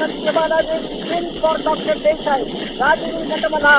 Satyabalaji skill for doctor Desai Rajur कटमला